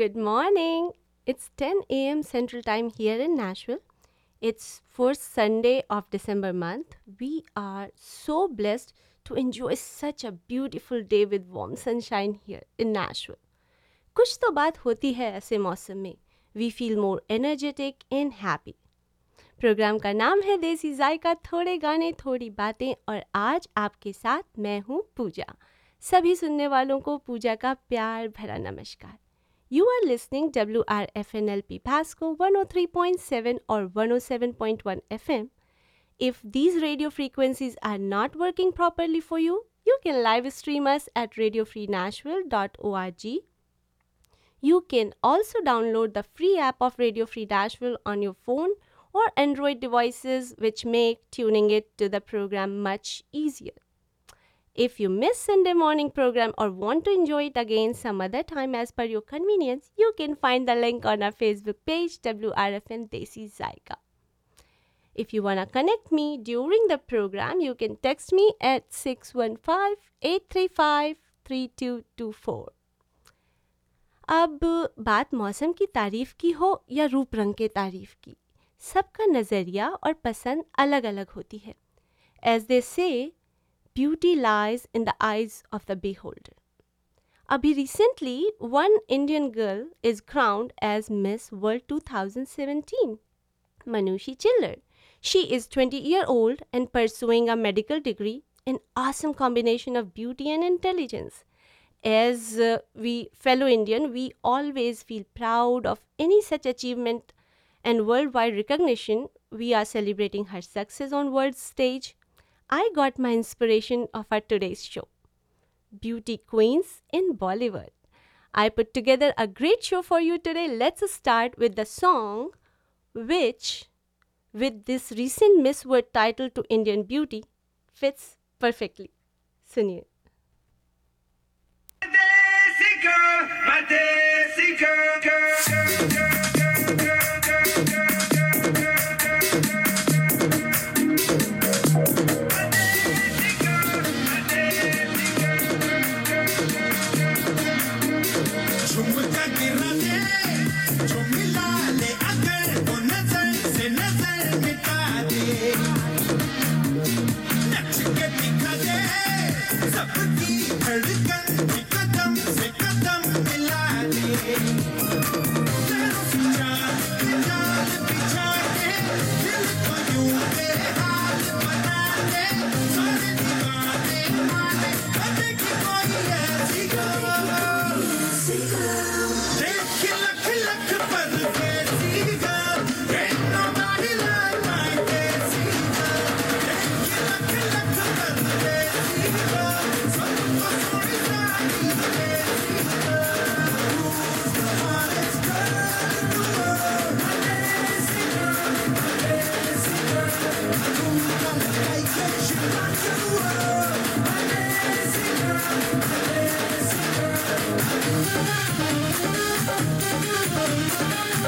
Good morning. It's 10 a.m. Central Time here in Nashville. It's first Sunday of December month. We are so blessed to enjoy such a beautiful day with warm sunshine here in Nashville. कुछ तो बात होती है ऐसे मौसम में we feel more energetic and happy programme का नाम है देसी जायका थोड़े गाने थोड़ी बातें और आज आपके साथ मैं हूँ पूजा सभी सुनने वालों को पूजा का प्यार भरा नमस्कार You are listening WRFNLP Pasco 103.7 or 107.1 FM. If these radio frequencies are not working properly for you, you can live stream us at radiofreenashville.org. You can also download the free app of Radio Free Nashville on your phone or Android devices, which make tuning it to the program much easier. If you miss Sunday morning program or want to enjoy it again some other time as per your convenience, you can find the link on our Facebook page WRFN Desi Zaika. If you want to connect me during the program, you can text me at 615-835-3224. अब बात मौसम की तारीफ़ की हो या रूप रंग के तारीफ़ की सबका नज़रिया और पसंद अलग अलग होती है एज दे से beauty lies in the eyes of the beholder. Abhi recently, one Indian girl is crowned as Miss World 2017, Manushi Chiller. She is 20 year old and pursuing a medical degree, an awesome combination of beauty and intelligence. As uh, we fellow Indian, we always feel proud of any such achievement and worldwide recognition. We are celebrating her success on world stage I got my inspiration of our today's show, Beauty Queens in Bollywood. I put together a great show for you today. Let's start with the song which, with this recent Miss World title to Indian beauty, fits perfectly. Girl, girl, girl, girl,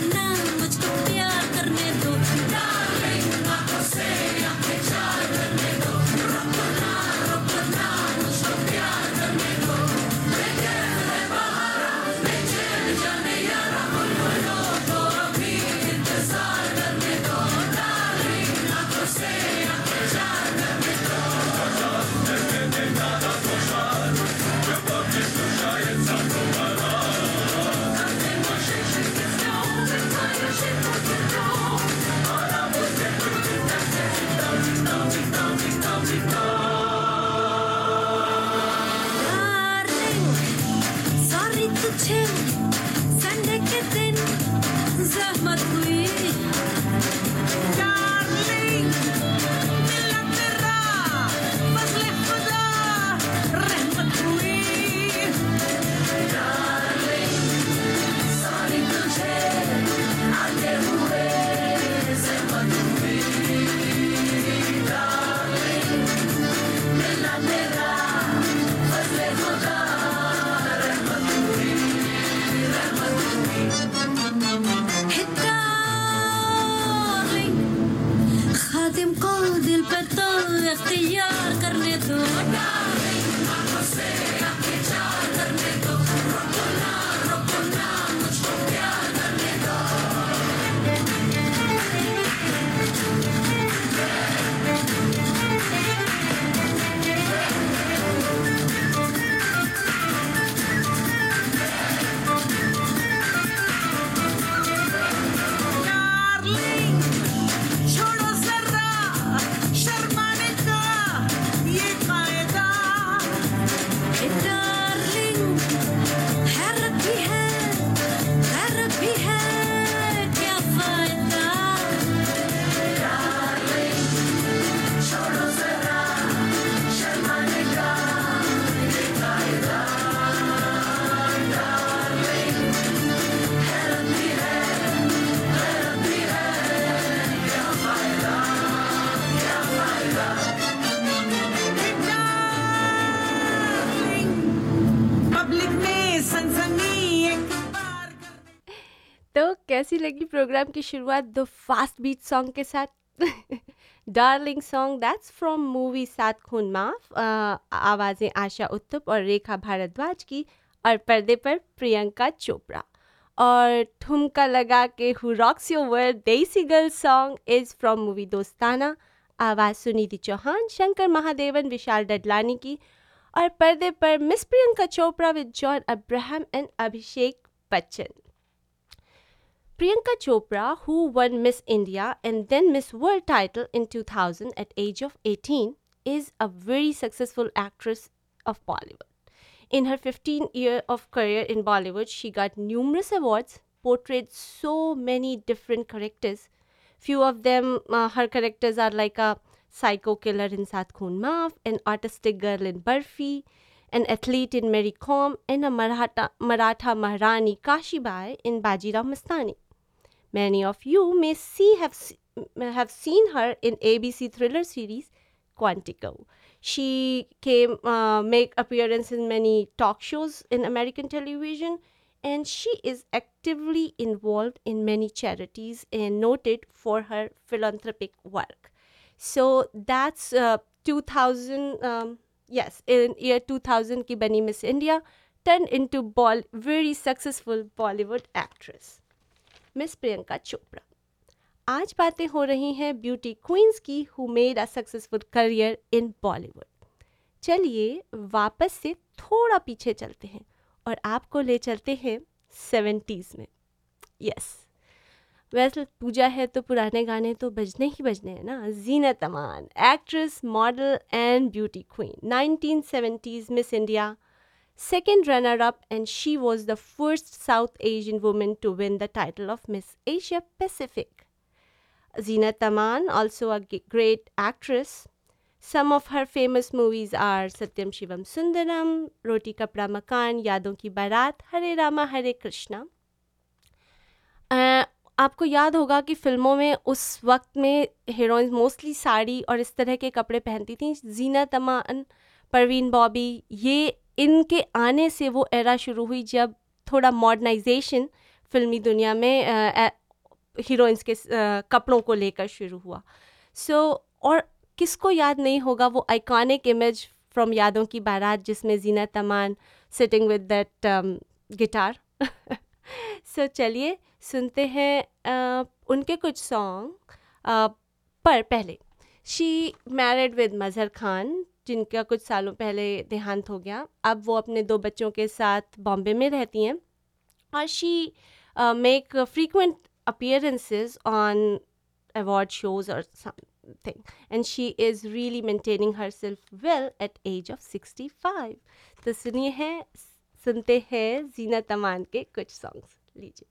रुकना मुझको programme की शुरुआत the fast beat song के साथ darling song that's from movie Saat Khoon Maaf आवाज़ें आशा उत्तुप और रेखा भारद्वाज की और पर्दे पर प्रियंका चोपड़ा और ठुमका लगा के who rocks your world Desi girl song is from movie Dostana आवाज़ सुनीति चौहान शंकर महादेवन विशाल डडलानी की और पर्दे पर Miss Priyanka Chopra with John Abraham and Abhishek Bachchan Priyanka Chopra, who won Miss India and then Miss World title in 2000 at age of 18, is a very successful actress of Bollywood. In her 15 year of career in Bollywood, she got numerous awards, portrayed so many different characters. Few of them, uh, her characters are like a psycho killer in Sat Khoon Maaf, an artistic girl in Barfi, an athlete in Mary Kom, and a Maratha, Maratha Maharani Kashibai in Bajirao Mastani. Many of you may see have have seen her in ABC thriller series Quantico. She came uh, make appearance in many talk shows in American television, and she is actively involved in many charities and noted for her philanthropic work. So that's uh, 2000. Um, yes, in year 2000, ki bani Miss India turned into ball very successful Bollywood actress. Miss Priyanka Chopra. आज बातें हो रही हैं beauty queens की who made a successful career in Bollywood चलिए वापस से थोड़ा पीछे चलते हैं और आपको ले चलते हैं सेवेंटीज़ में। यस वैसे पूजा है तो पुराने गाने तो बजने ही बजने हैं ना। Zeenat Aman actress model and beauty queen 1970s miss India second runner up and she was the first south asian woman to win the title of miss asia pacific zina taman also a great actress Some of her famous movies are Satyam Shivam Sundaram, Roti Kapda Makan, Yadon Ki Barat, Hare Rama Hare Krishna. अ, आपको याद होगा कि फ़िल्मों में उस वक्त में हीरोइंस मोस्टली साड़ी और इस तरह के कपड़े पहनती थीं जीनत अमान परवीन बॉबी ये इनके आने से वो एरा शुरू हुई जब थोड़ा मॉडर्नाइजेशन फिल्मी दुनिया में हीरोइंस के अ, कपड़ों को लेकर शुरू हुआ। सो so, और किसको याद नहीं होगा वो आइकॉनिक इमेज फ्रॉम यादों की बारात जिसमें Zeenat Aman sitting with that guitar so चलिए सुनते हैं अ, उनके कुछ सॉन्ग पर पहले। She married with Mazhar Khan जिनका कुछ सालों पहले देहांत हो गया। अब वो अपने दो बच्चों के साथ बॉम्बे में रहती हैं। और she make frequent appearances on award shows और thing and she is really maintaining herself well at age of sixty five तो सुनिए हैं, सुनते हैं जीना तमान के कुछ सॉन्ग्स लीजिए।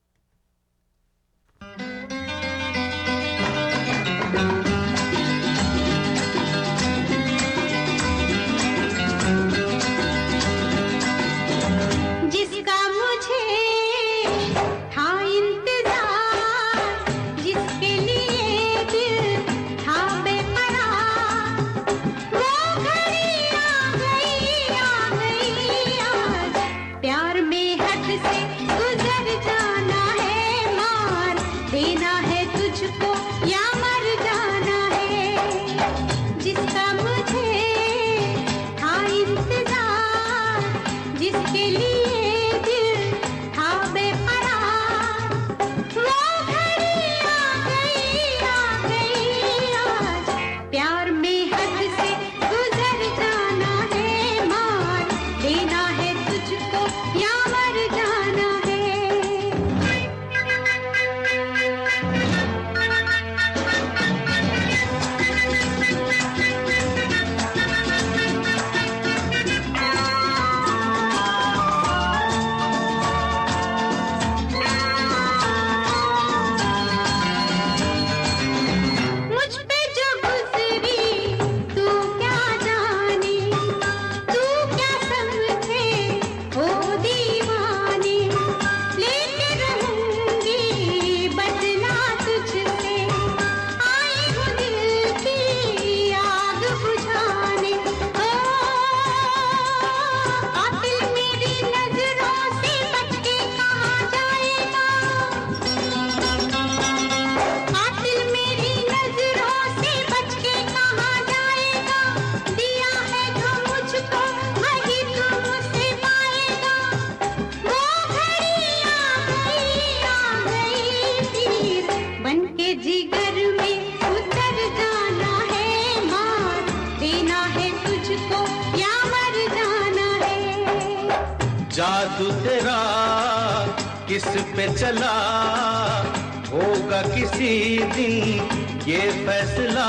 ये फैसला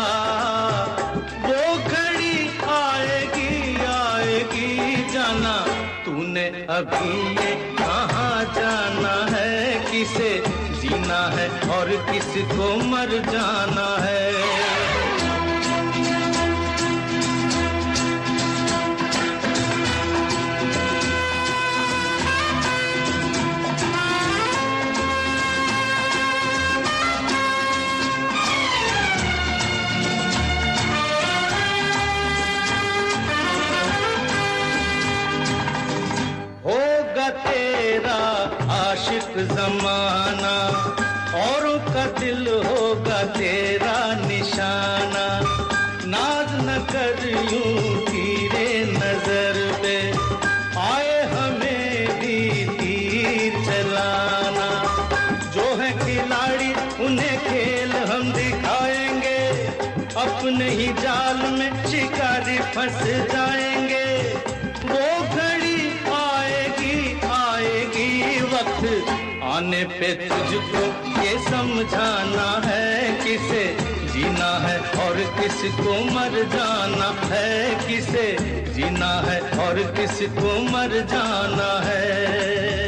वो घड़ी आएगी आएगी जाना। तूने अभी ये कहाँ जाना है, किसे जीना है और किसको मर जाना है? जमाना, औरों का दिल होगा तेरा निशाना। नाज न कर यूँ तीरे नज़र पे, आए हमें भी तीर चलाना। जो है खिलाड़ी, उन्हें खेल हम दिखाएँगे। अपने ही जाल में शिकारी फंस जाएँगे आने पे तुझको ये समझाना है, किसे जीना है और किसको मर जाना है, किसे जीना है और किसको मर जाना है।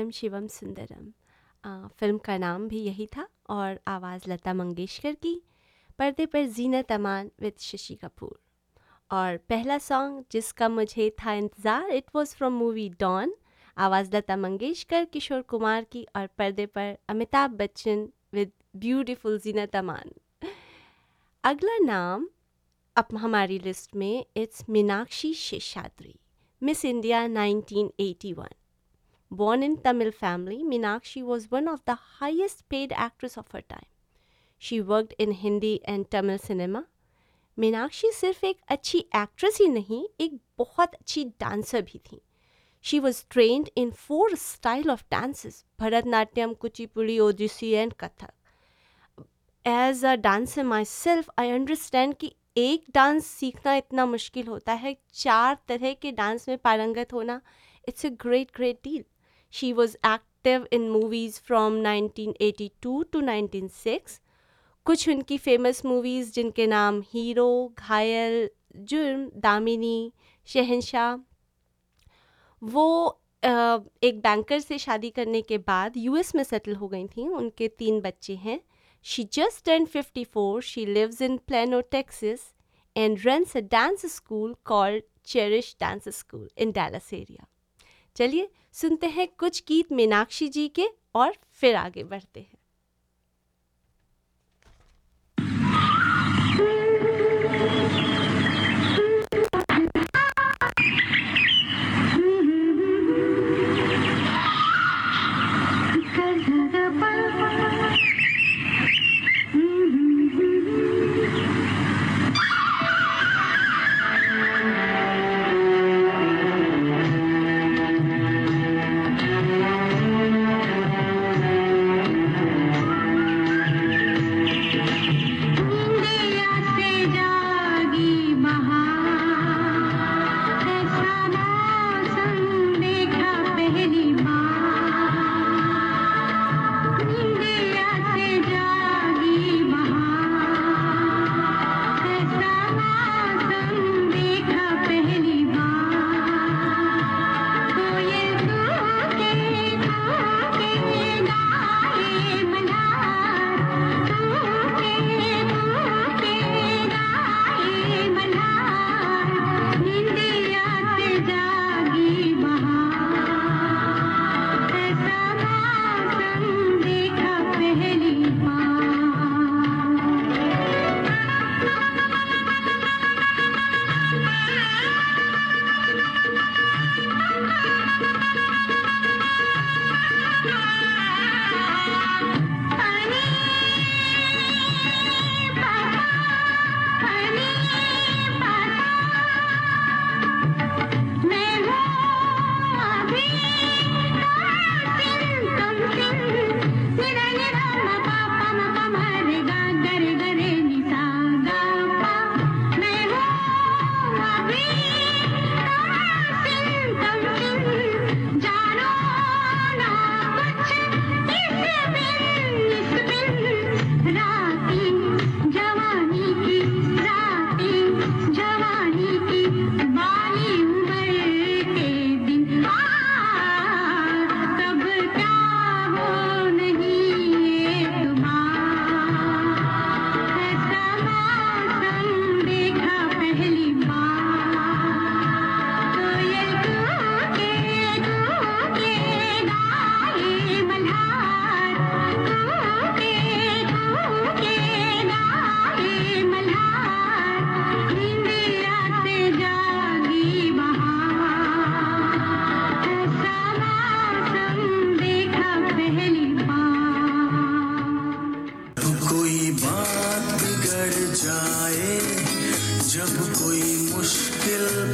सत्यम शिवम सुंदरम फ़िल्म का नाम भी यही था और आवाज़ लता मंगेशकर की। पर्दे पर जीनत अमान विद शशि कपूर। और पहला सॉन्ग जिसका मुझे था इंतज़ार it was from movie Don आवाज़ लता मंगेशकर, किशोर कुमार की और पर्दे पर अमिताभ बच्चन विद ब्यूटीफुल जीनत अमान अगला नाम अब हमारी लिस्ट में it's Meenakshi Sheshadri miss India 1981 Born in Tamil family, Meenakshi was one of the highest paid actress of her time. She worked in Hindi and Tamil cinema. Meenakshi सिर्फ़ एक अच्छी actress ही नहीं एक बहुत अच्छी डांसर भी थी she was trained in four style of dances Bharatanatyam Kuchipudi Odissi and Kathak as a dancer myself I understand कि एक डांस सीखना इतना मुश्किल होता है चार तरह के डांस में पारंगत होना it's a great great deal she was active in movies from 1982 to 1906 कुछ उनकी फ़ेमस मूवीज़ जिनके नाम हीरो घायल जुर्म दामिनी शहनशाह वो एक बैंकर से शादी करने के बाद यूएस में सेटल हो गई थी। उनके तीन बच्चे हैं। She just turn 54 she lives in Plano Texas and runs a dance school called Cherish dance school in Dallas area चलिए सुनते हैं कुछ गीत मीनाक्षी जी के और फिर आगे बढ़ते हैं।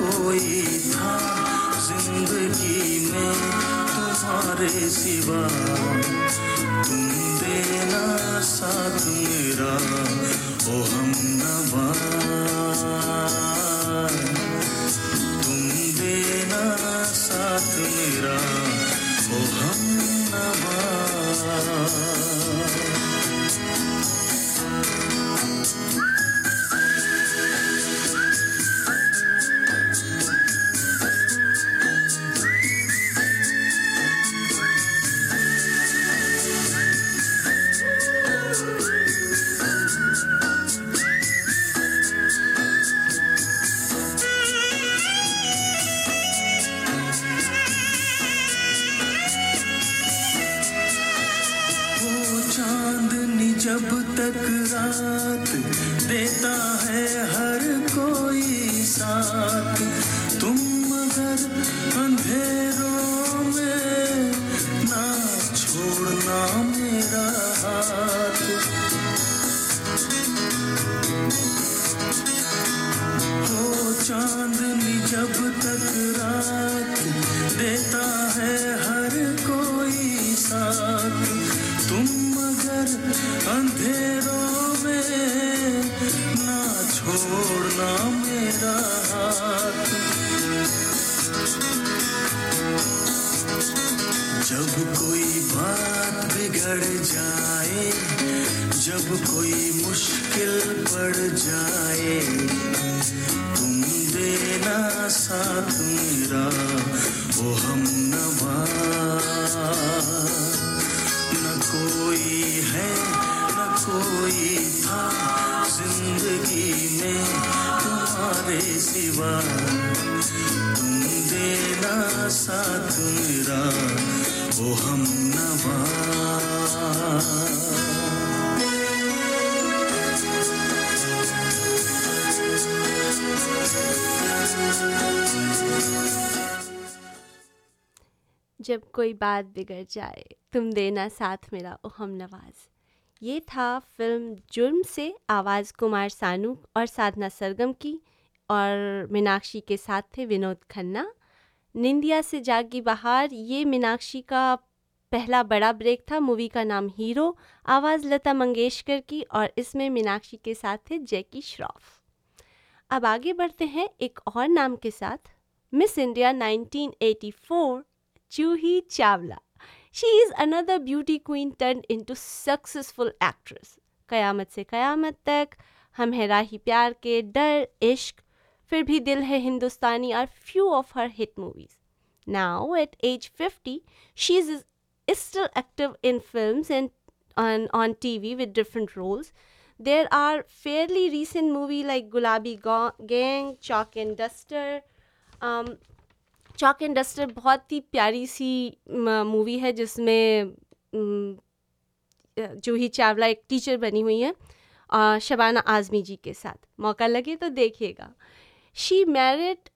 कोई था ज़िंदगी में तुम तुम्हारे सिवा। तुम देना साथ मेरा, ओ हम नवा तुम देना जब कोई बात बिगड़ जाए, तुम देना साथ मेरा ओ हम नवाज़। ये था फ़िल्म जुर्म से आवाज़ कुमार सानू और साधना सरगम की और मीनाक्षी के साथ थे विनोद खन्ना। निंदिया से जागी बहार, ये मीनाक्षी का पहला बड़ा ब्रेक था। मूवी का नाम हीरो, आवाज़ लता मंगेशकर की और इसमें मीनाक्षी के साथ थे जैकी श्रॉफ। अब आगे बढ़ते हैं एक और नाम के साथ, miss India 1984 Juhi Chawla she is another beauty queen turn into successful actress Qayamat Se Qayamat Tak हम है राही प्यार के डर इश्क Phir Bhi Dil Hai Hindustani are few of her hit movies now at age 50 she is is still active in films and on, on TV with different roles. There are fairly recent movie like Gulabi Ga- Gang, Chalk and Duster. Um, chalk and duster बहुत ही प्यारी सी movie है जिसमें जूही चावला एक teacher बनी हुई है शबाना आज़मी जी के साथ। मौका लगे तो देखिएगा। She married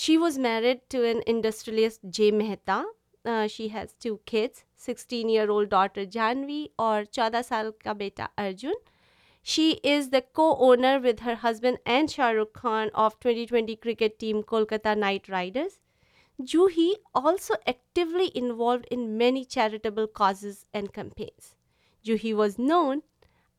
she was married to an industrialist J Mehta. She has two kids sixteen year old daughter Jahnavi और चौदह साल का बेटा Arjun. She is the co-owner with her husband and Shah Rukh Khan of of 2020 cricket team Kolkata Knight Riders. Juhi also actively involved in many charitable causes and campaigns. Juhi was known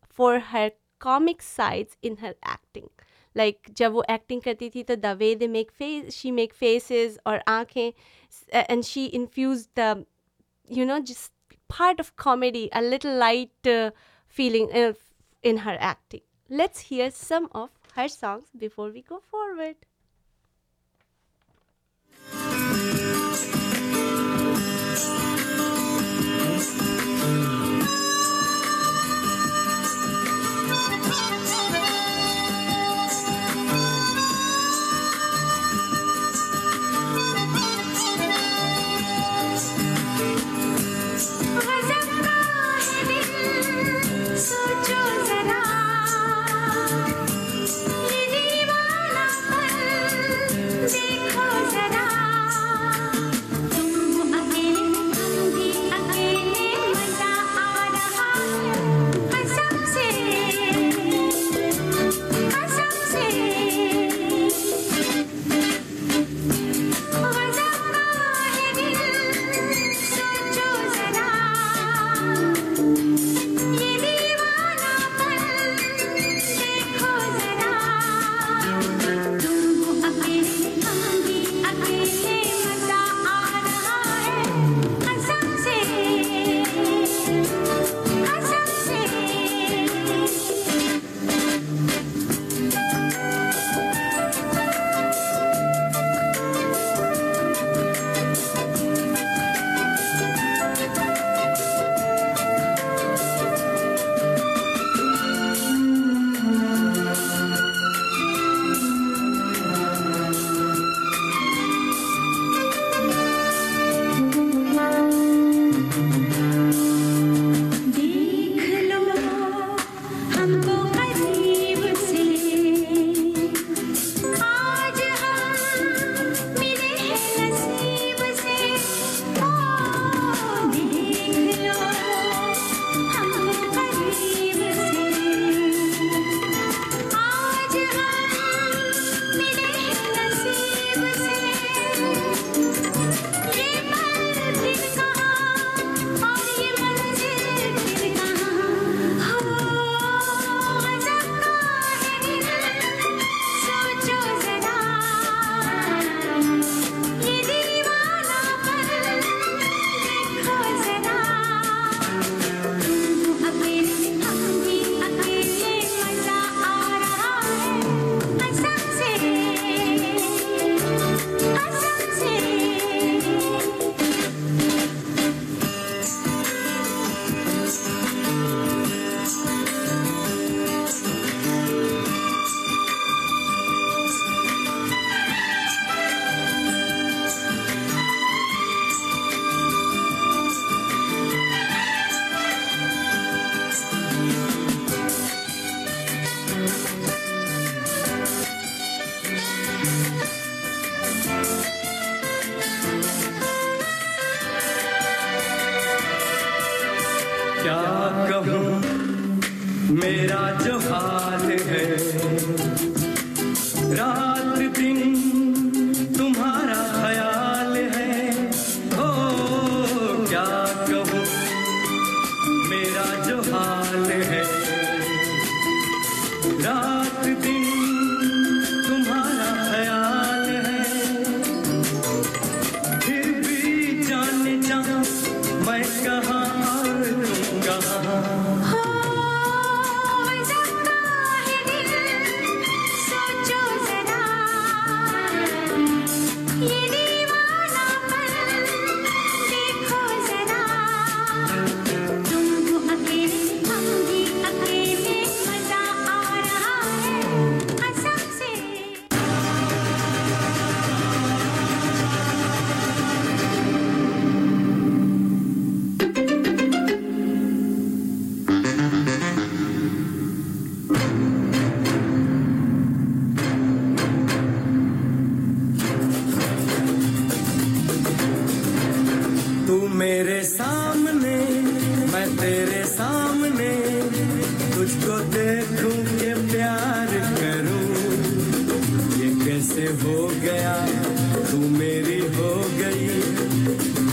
for her comic sides in her acting. Like जब वो acting करती थी तो the way they make face, she make faces और आँखें and she infused the you know just part of comedy, a little light uh, feeling uh, in her acting. Let's hear some of her songs before we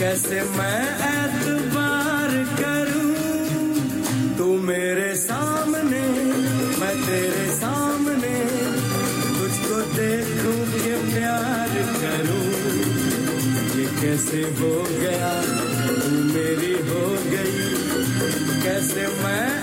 कैसे मैं ऐतबार करूँ? तू मेरे सामने, मैं तेरे सामने, तुझको देखूँ के प्यार करूँ। ये कैसे हो गया? तू मेरी हो गई। कैसे मैं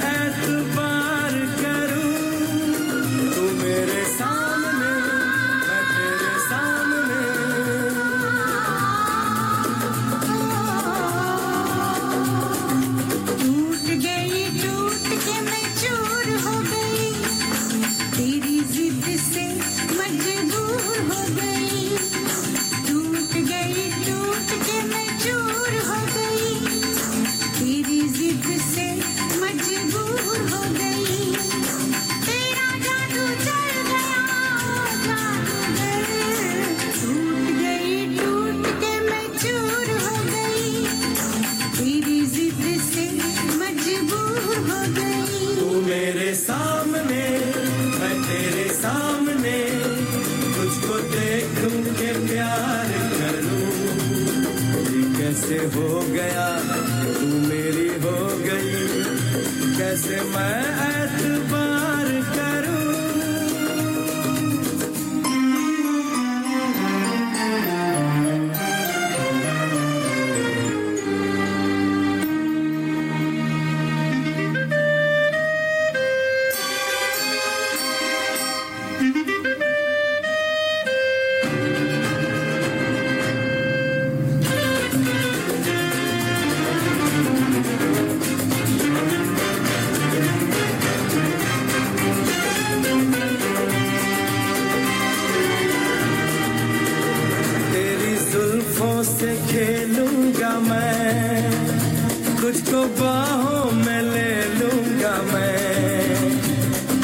तुझको बाहों में ले लूँगा मैं।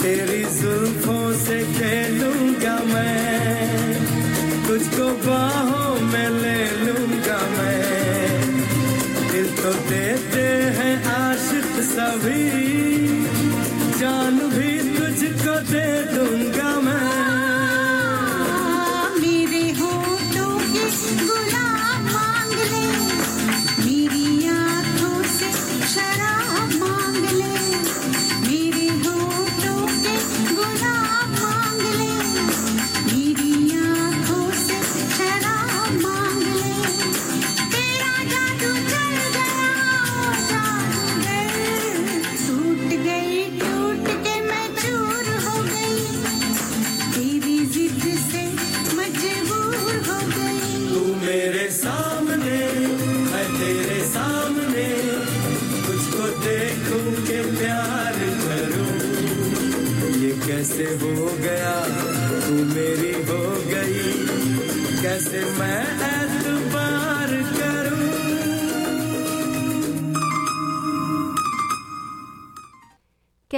तेरी जुल्फों से खेलूँगा मैं। तुझको बाहों में ले लूँगा मैं। दिल तो देते हैं आशिक सभी। जान भी तुझको दे दूँगा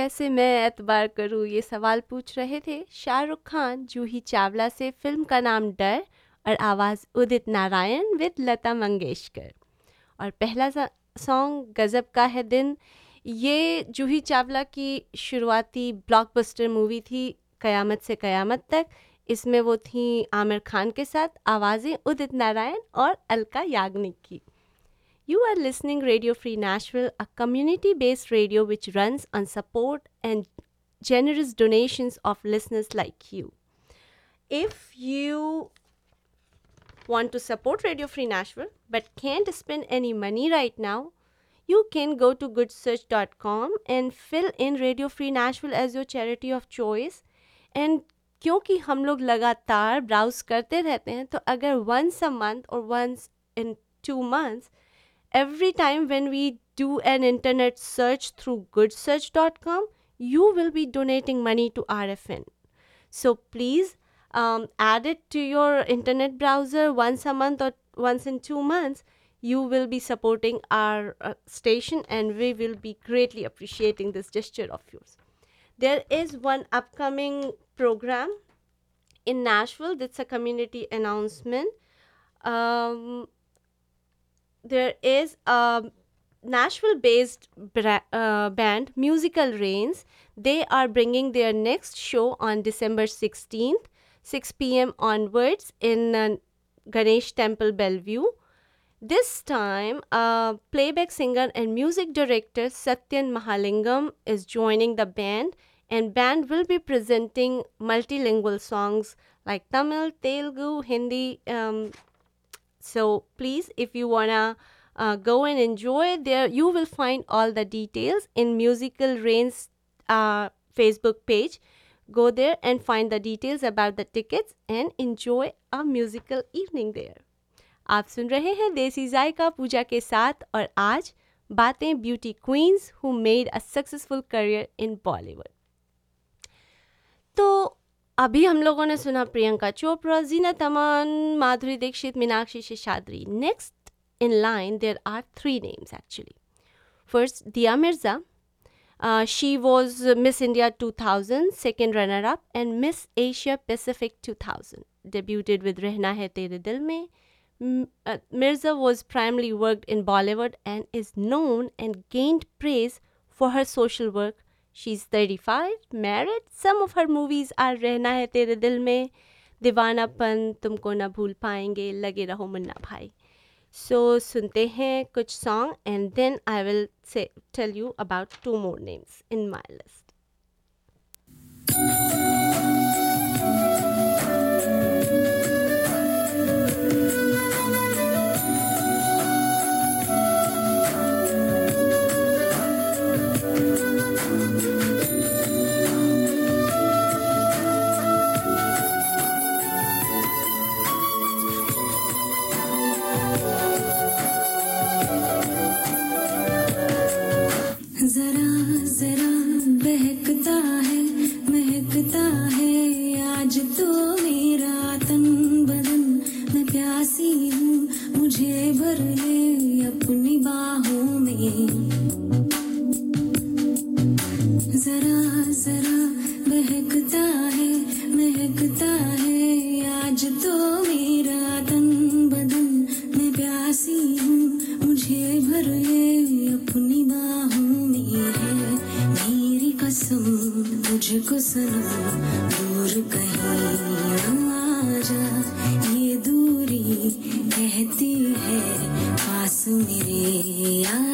कैसे मैं एतबार करूँ? ये सवाल पूछ रहे थे। शाहरुख खान जूही चावला से फ़िल्म का नाम डर और आवाज़ उदित नारायण विद लता मंगेशकर। और पहला सॉन्ग गज़ब का है दिन। ये जूही चावला की शुरुआती ब्लॉकबस्टर मूवी थी, कयामत से कयामत तक। इसमें वो थी आमिर खान के साथ आवाज़ें उदित नारायण और अलका याग्निक की। You are listening Radio Free Nashville, a community-based radio which runs on support and generous donations of listeners like you. If you want to support Radio Free Nashville but can't spend any money right now, you can go to goodsearch.com and fill in Radio Free Nashville as your charity of choice. And क्योंकि हम लोग लगातार browse करते रहते हैं तो अगर once a month और once in two months every time when we do an internet search through goodsearch.com, you will be donating money to RFN. So please um, add it to your internet browser once a month or once in two months. You will be supporting our uh, station, and we will be greatly appreciating this gesture of yours. There is one upcoming program in Nashville. That's a community announcement. Um, there is a Nashville based bra- uh, band, Musical Rains. They are bringing their next show on December 16th, 6 p.m. onwards in uh, Ganesh Temple, Bellevue. This time, uh, playback singer and music director Satyan Mahalingam is joining the band, and band will be presenting multilingual songs like Tamil, Telugu, Hindi, um, so please, if you wanna uh, go and enjoy there, you will find all the details in Musical Rain's uh, Facebook page. Go there and find the details about the tickets and enjoy a musical evening there. आप सुन रहे हैं देसी जायका पूजा के साथ और आज बातें beauty queens who made a successful career in Bollywood तो अभी हम लोगों ने सुना Priyanka Chopra, Zeenat Aman, Madhuri Dixit, Meenakshi Sheshadri. Next in line there are three names actually first Dia Mirza she was miss India two thousand second runner up and miss Asia Pacific two thousand debuted with Rehna Hai Tere Dil Mein Mirza was primarily worked in Bollywood and is known and gained praise for her social work She's 35, married. Some of her movies are Rehna Hai Tere Dil Mein, दीवानापन तुमको न भूल पाएँगे. लगे रहो मुन्ना भाई। सो सुनते हैं कुछ song and then I will say tell you about two more names in my list भर ले अपनी बाहों में। जरा जरा बहकता है, महकता है। आज तो मेरा तन बदन, मैं प्यासी हूँ। मुझे भर ले अपनी बाहों में है। मेरी कसम तुझको सनम दूर कहीं ना जा। ये दूरी कहती है पास मेरे आ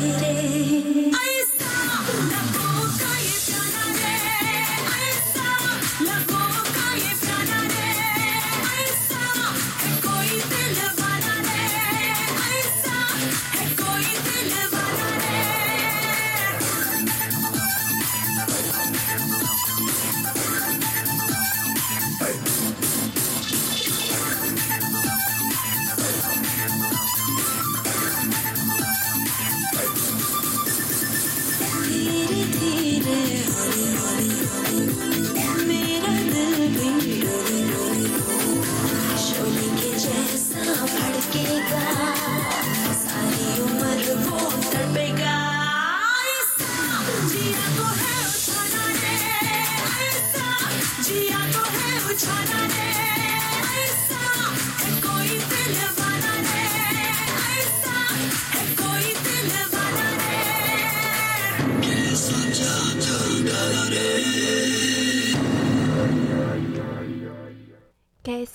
छलकाए रे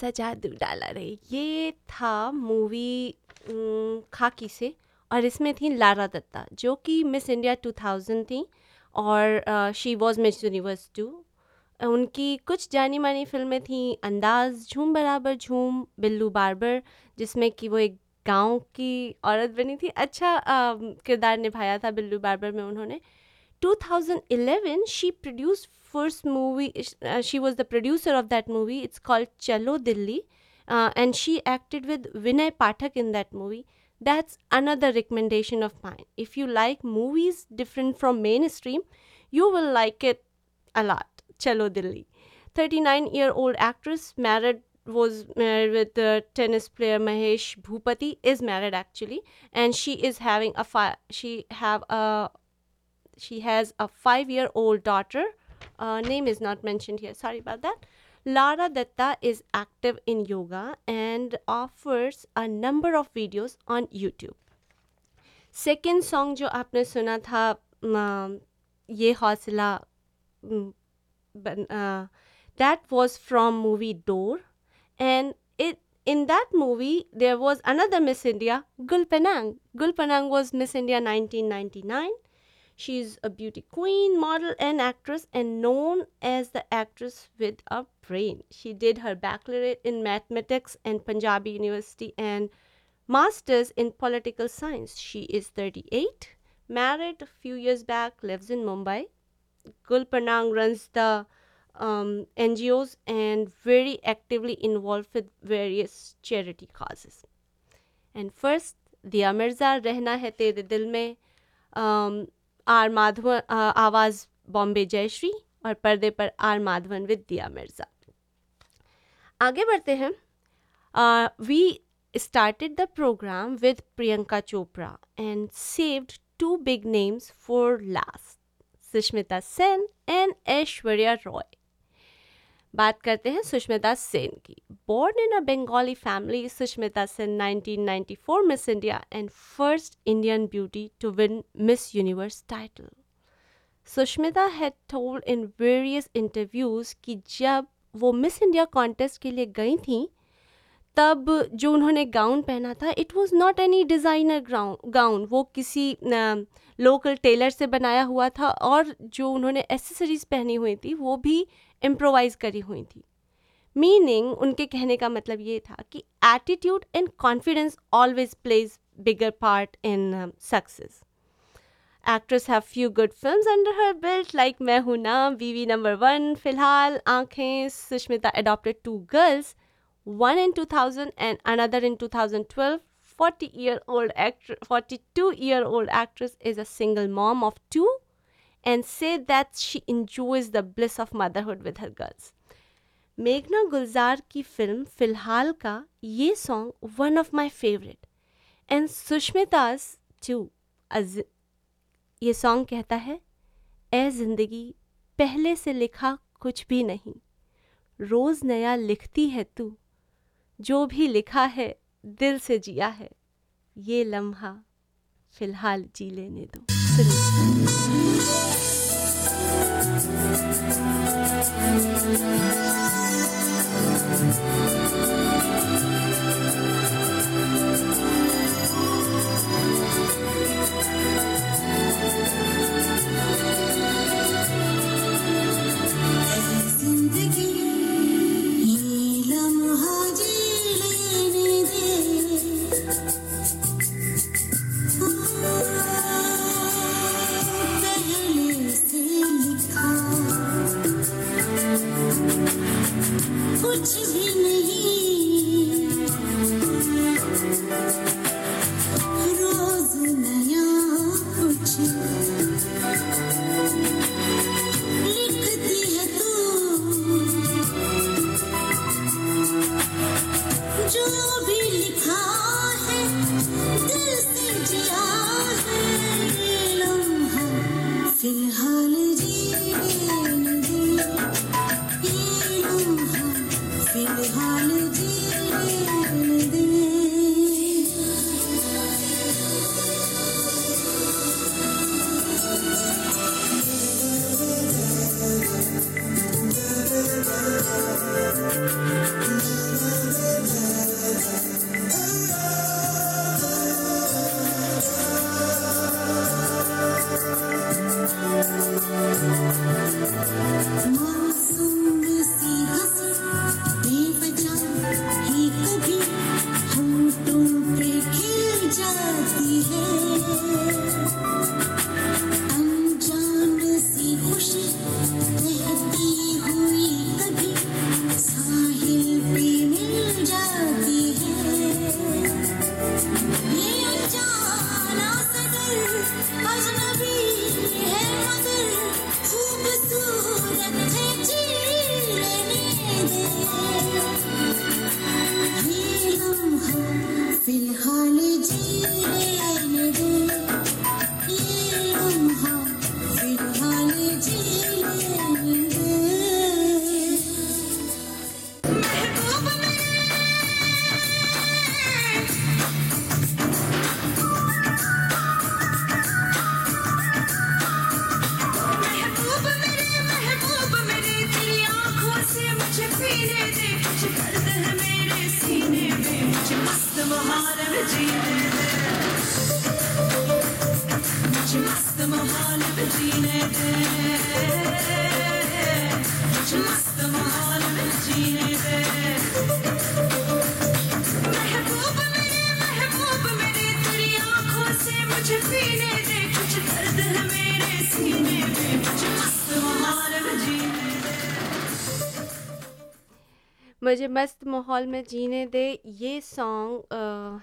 कैसा जादू डाला रे ये था मूवी खाकी से और इसमें थी लारा दत्ता, जो कि मिस इंडिया 2000 थी और she was miss universe too उनकी कुछ जानी मानी फ़िल्में थीं, अंदाज, झूम बराबर, झूम, बिल्लू बारबर, जिसमें कि वो एक गाँव की औरत बनी थी। अच्छा किरदार निभाया था बिल्लू बारबर में उन्होंने। 2011 she produced first movie uh, she was the producer of that movie. It's called chalo dilli uh, and she acted with vinay pathak in that movie. That's another recommendation of mine. If you like movies different from mainstream you will like it a lot chalo dilli. 39 year old actress married was married with the tennis player mahesh bhupati is married actually and she is having a fi- she have a she has a five year old daughter Uh, name is not mentioned here. Sorry about that. Lara Datta is active in yoga and offers a number of videos on YouTube. Second song जो आपने सुना था um, Ye Hausla that was from movie Dor and it in that movie there was another miss india gul penang gul penang was miss india 1999 She's a beauty queen, model, and actress, and known as the actress with a brain. She did her baccalaureate in mathematics and Punjabi University and master's in political science. She is 38, married a few years back, lives in Mumbai. Gulpanang runs the um, NGOs and very actively involved with various charity causes. And first, the Mirza, Rehna Hai Tere Dil Mein. Um, R Madhavan आवाज़ बॉम्बे जयश्री और पर्दे पर are Madhavan विद्या मिर्ज़ा। आगे बढ़ते हैं। We started the programme with Priyanka Chopra and saved two big names for last Sushmita Sen and Aishwarya Rai बात करते हैं सुष्मिता सेन की। Born in a Bengali family Sushmita Sen 1994 miss India and first Indian beauty to win miss universe title Sushmita had told in various interviews कि जब वो miss India contest के लिए गई थी, तब जो उन्होंने गाउन पहना था it was not any designer gown gown वो किसी लोकल टेलर से बनाया हुआ था और जो उन्होंने एसेसरीज पहनी हुई थी, वो भी इम्प्रोवाइज़ करी हुई थी। मीनिंग उनके कहने का मतलब ये था कि attitude and confidence always plays bigger part in success actress have few good films under her belt like Main Hoon Na Biwi number one Filhaal Aankhen Sushmita adopted two girls, one in 2000 and another in 2012 40 year old actress 42 year old actress is a single mom of two and said that she enjoys the bliss of motherhood with her girls. मेघना गुलजार की film Filhaal का ये song one of my favourite and Sushmita's too ये song कहता है ए ज़िंदगी पहले से लिखा कुछ भी नहीं रोज नया लिखती है तू जो भी लिखा है दिल से जिया है ये लम्हा फ़िलहाल जी लेने दो सुनिए Çılmaz da muhalif cinede मुझे मस्त माहौल में जीने दे, ये सॉन्ग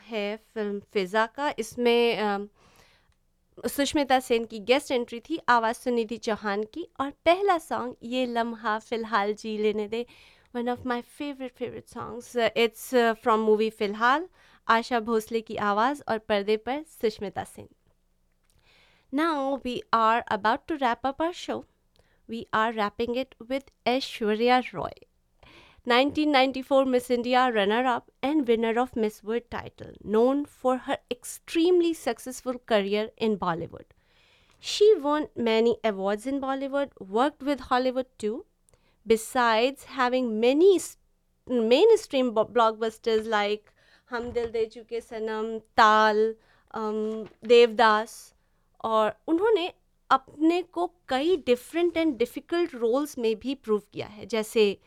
है फ़िल्म फिज़ा का। इसमें सुष्मिता सेन की गेस्ट एंट्री थी, आवाज़ सुनिधि चौहान की। और पहला सॉन्ग ये लम्हा फ़िलहाल जी लेने दे। One of my favourite favourite songs it's from movie Filhaal, Asha Bhosle की आवाज़ और पर्दे पर Sushmita Sen. Now we are about to wrap up our show. We are wrapping it with Aishwarya Roy. 1994 Miss India runner up and winner of Miss World title, known for her extremely successful career in Bollywood. She won many awards in Bollywood, worked with Hollywood too, besides having many s- mainstream bo- blockbusters like Hum Dil De Chuke Sanam, Tal, um, Devdas और उन्होंने अपने को कई different and difficult roles में भी prove किया है जैसे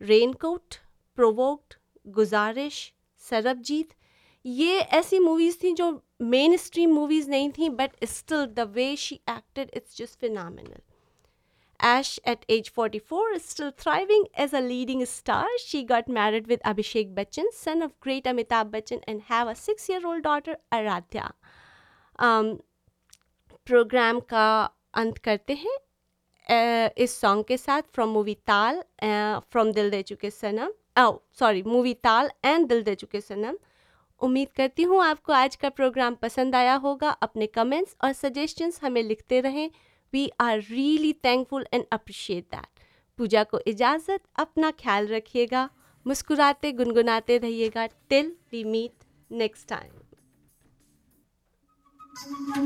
रेनकोट प्रोवोक्ड गुजारिश सरबजीत ये ऐसी मूवीज़ थी जो मेन स्ट्रीम मूवीज़ नहीं थी but still the way she acted it's just phenomenal Ash, at age 44, is still thriving as a leading star. She got married with Abhishek Bachchan, son of great Amitabh Bachchan, and have a six-year-old daughter, Aradhya. Um, programme का अंत करते हैं अ, इस song के साथ from movie ताल from Dil De Chuke Sanam oh sorry movie Taal and Dil De Chuke सनम उम्मीद करती हूँ आपको आज का प्रोग्राम पसंद आया होगा। अपने कमेंट्स और सजेशंस हमें लिखते रहें। We are really thankful and appreciate that Pooja को इजाज़त, अपना ख्याल रखिएगा। मुस्कुराते, गुनगुनाते रहिएगा। Till we meet next time आँखों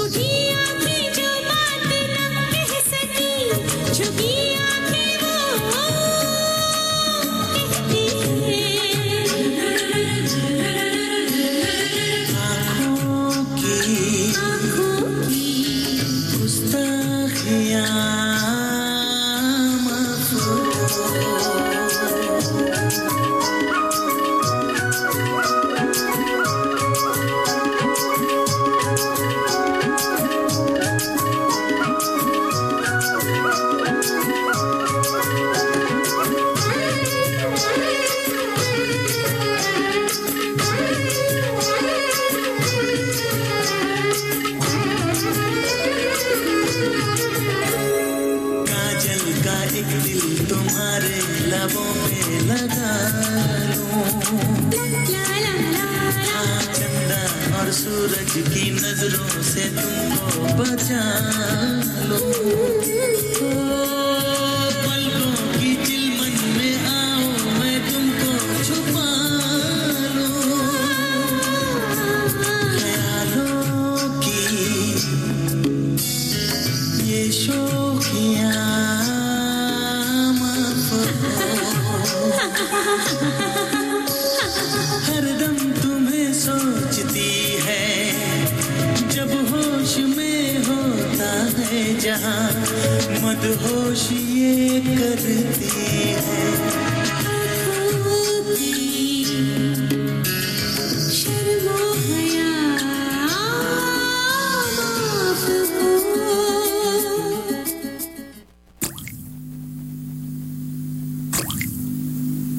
उठी आँखें जो बात न कह सकी झुकी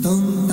tongue.